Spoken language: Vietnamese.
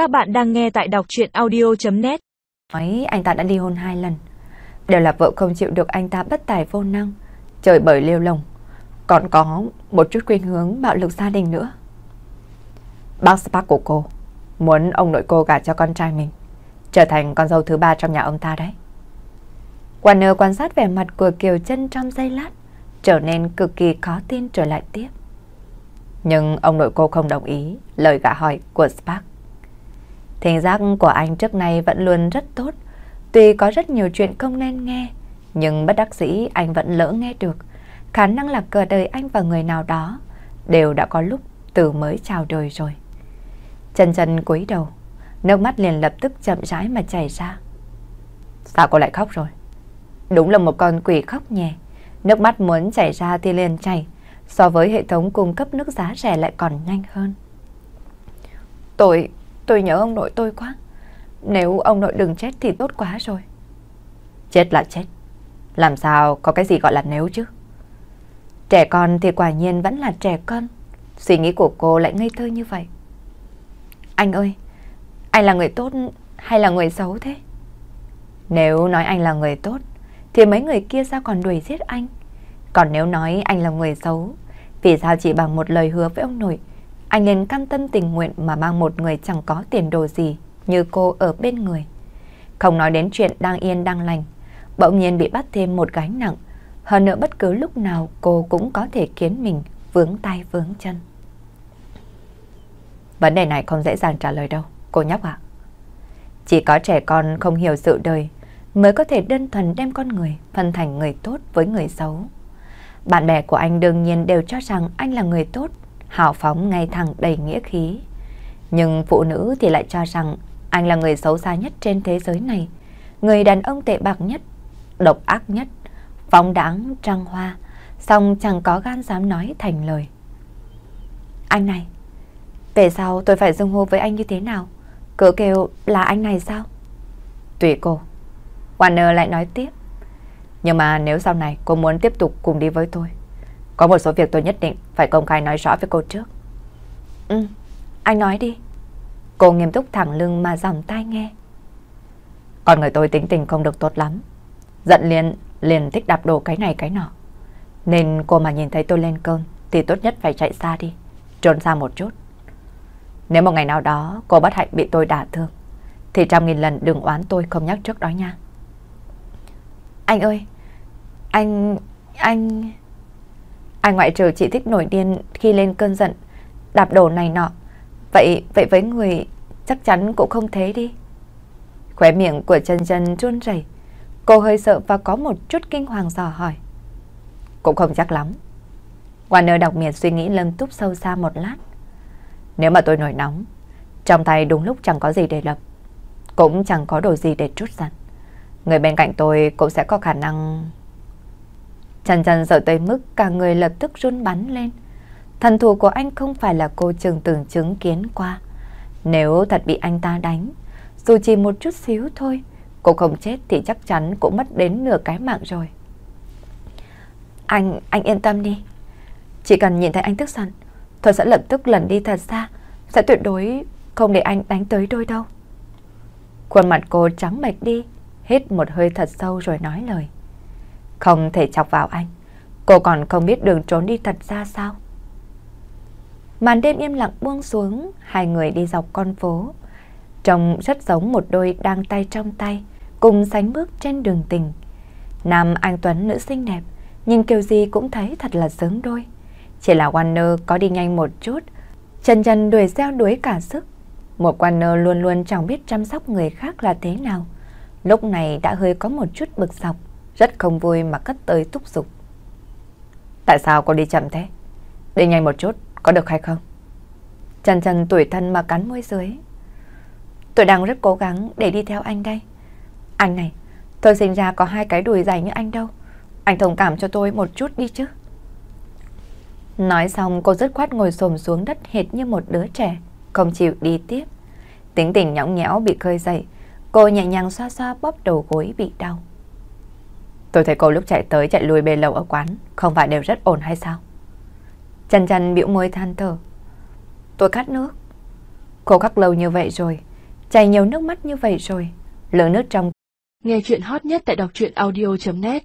Các bạn đang nghe tại đọc chuyện audio.net Nói anh ta đã ly hôn hai lần. Đều là vợ không chịu được anh ta bất tài vô năng, trời bởi liêu lồng. Còn có một chút khuyên hướng bạo lực gia đình nữa. Bác Spark của cô muốn ông nội cô gả cho con trai mình, trở thành con dâu thứ ba trong nhà ông ta đấy. Warner quan sát vẻ mặt của Kiều chân trong giây lát, trở nên cực kỳ khó tin trở lại tiếp. Nhưng ông nội cô không đồng ý lời gả hỏi của Spark. Thính giác của anh trước nay vẫn luôn rất tốt, tuy có rất nhiều chuyện không nên nghe, nhưng bất đắc dĩ anh vẫn lỡ nghe được. Khả năng là cờ đời anh và người nào đó đều đã có lúc từ mới chào đời rồi. Chân chân cúi đầu, nước mắt liền lập tức chậm rãi mà chảy ra. Sao cô lại khóc rồi? Đúng là một con quỷ khóc nhẹ, nước mắt muốn chảy ra thì liền chảy, so với hệ thống cung cấp nước giá rẻ lại còn nhanh hơn. Tôi, tôi nhớ ông nội tôi quá. Nếu ông nội đừng chết thì tốt quá rồi. Chết là chết. Làm sao có cái gì gọi là nếu chứ? Trẻ con thì quả nhiên vẫn là trẻ con. Suy nghĩ của cô lại ngây thơ như vậy. Anh ơi, anh là người tốt hay là người xấu thế? Nếu nói anh là người tốt, thì mấy người kia sao còn đuổi giết anh? Còn nếu nói anh là người xấu, vì sao chỉ bằng một lời hứa với ông nội, anh nên cam tâm tình nguyện mà mang một người chẳng có tiền đồ gì như cô ở bên người. Không nói đến chuyện đang yên đang lành, bỗng nhiên bị bắt thêm một gánh nặng, hơn nữa bất cứ lúc nào cô cũng có thể khiến mình vướng tay vướng chân. Vấn đề này không dễ dàng trả lời đâu, cô nhóc ạ. Chỉ có trẻ con không hiểu sự đời mới có thể đơn thuần đem con người phân thành người tốt với người xấu. Bạn bè của anh đương nhiên đều cho rằng anh là người tốt, hào phóng ngay thẳng đầy nghĩa khí. Nhưng phụ nữ thì lại cho rằng anh là người xấu xa nhất trên thế giới này, người đàn ông tệ bạc nhất, độc ác nhất, phóng đáng trăng hoa, song chẳng có gan dám nói thành lời. Anh này, về sau tôi phải dưng hô với anh như thế nào? Cứ kêu là anh này sao? Tùy cô. Warner lại nói tiếp. Nhưng mà nếu sau này cô muốn tiếp tục cùng đi với tôi, có một số việc tôi nhất định phải công khai nói rõ với cô trước. Ừ, anh nói đi. Cô nghiêm túc thẳng lưng mà dòng tai nghe. Con người tôi tính tình không được tốt lắm. Giận liền, liền thích đạp đồ cái này cái nọ. Nên cô mà nhìn thấy tôi lên cơn thì tốt nhất phải chạy xa đi, trốn xa một chút. Nếu một ngày nào đó cô bất hạnh bị tôi đả thương, thì trăm nghìn lần đừng oán tôi không nhắc trước đó nha. Anh ơi, anh... anh... Ai ngoại trừ chỉ thích nổi điên khi lên cơn giận, đạp đổ này nọ. Vậy vậy với người chắc chắn cũng không thế đi. Khóe miệng của chân chân run rẩy, cô hơi sợ và có một chút kinh hoàng dò hỏi. Cũng không chắc lắm. Warner đặc biệt suy nghĩ lâm túc sâu xa một lát. Nếu mà tôi nổi nóng, trong tay đúng lúc chẳng có gì để lập, cũng chẳng có đồ gì để trút giận. Người bên cạnh tôi cũng sẽ có khả năng... Trần Trần sợ tới mức cả người lập tức run bắn lên. Thần thủ của anh không phải là cô trường từng chứng kiến qua. Nếu thật bị anh ta đánh, dù chỉ một chút xíu thôi, cô không chết thì chắc chắn cũng mất đến nửa cái mạng rồi. Anh, anh yên tâm đi. Chỉ cần nhìn thấy anh tức giận, tôi sẽ lập tức lần đi thật xa, sẽ tuyệt đối không để anh đánh tới đôi đâu. Khuôn mặt cô trắng bệch đi, hít một hơi thật sâu rồi nói lời. Không thể chọc vào anh, cô còn không biết đường trốn đi thật ra sao. Màn đêm im lặng buông xuống, hai người đi dọc con phố. Trông rất giống một đôi đang tay trong tay, cùng sánh bước trên đường tình. Nam anh Tuấn nữ xinh đẹp, nhưng kiểu gì cũng thấy thật là sướng đôi. Chỉ là Warner có đi nhanh một chút, chân chân đuổi gieo đuổi cả sức. Một Warner luôn luôn chẳng biết chăm sóc người khác là thế nào. Lúc này đã hơi có một chút bực dọc, rất không vui mà cất tới thúc giục. Tại sao cô đi chậm thế? Đi nhanh một chút, có được hay không? Trần Trần tuổi thân mà cắn môi dưới. Tôi đang rất cố gắng để đi theo anh đây. Anh này, tôi sinh ra có hai cái đùi dài như anh đâu. Anh thông cảm cho tôi một chút đi chứ. Nói xong cô dứt khoát ngồi xồm xuống đất hệt như một đứa trẻ, không chịu đi tiếp. Tính tình nhõng nhẽo bị khơi dậy, cô nhẹ nhàng xoa xoa bóp đầu gối bị đau. Tôi thấy cô lúc chạy tới chạy lui bê lầu ở quán, không phải đều rất ổn hay sao? Chân chân biểu môi than thở. Tôi khát nước. Cô khắc lâu như vậy rồi, chảy nhiều nước mắt như vậy rồi. Lượng nước trong Nghe chuyện hot nhất tại đọc truyện audio.net